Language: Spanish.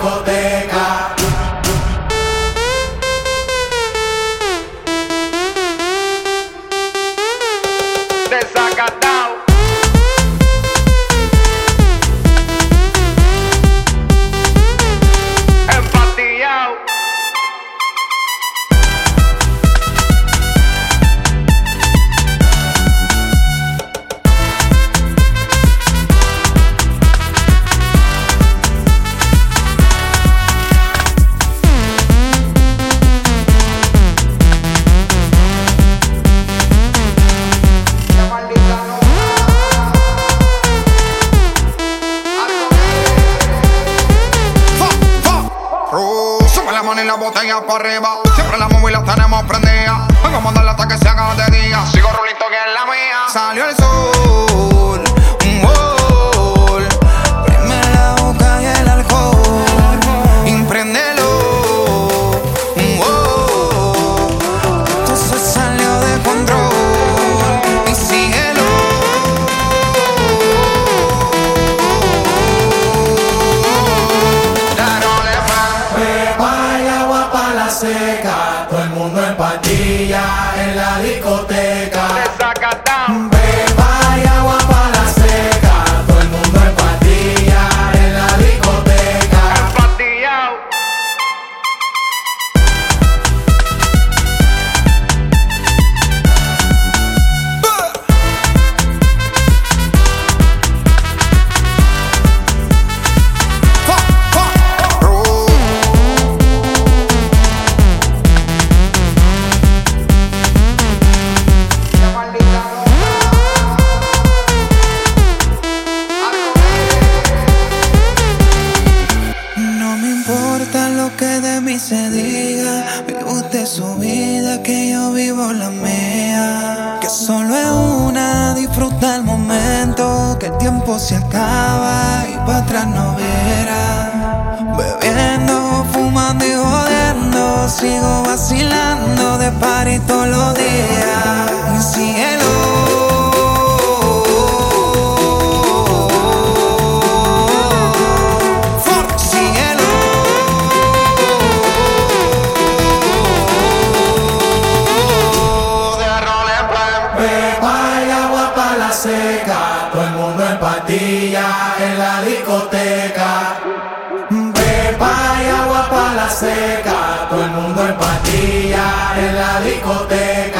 En la botella para arriba. Siempre la móvil la tenemos prendida. Vengo a mandarla hasta que se haga de día. Sigo rulito que es la mía. Salió el sol. Seca, todo el mundo en patilla en la discoteca. Se diga, vive usted su vida, que yo vivo la mía. Que solo es una, disfruta el momento, que el tiempo se acaba y para atrás no verá. Bebiendo, fumando y jodiendo, sigo vacilando de par y todos los días. En en la discoteca. Pepa y agua para la seca, todo el mundo en patilla en la discoteca.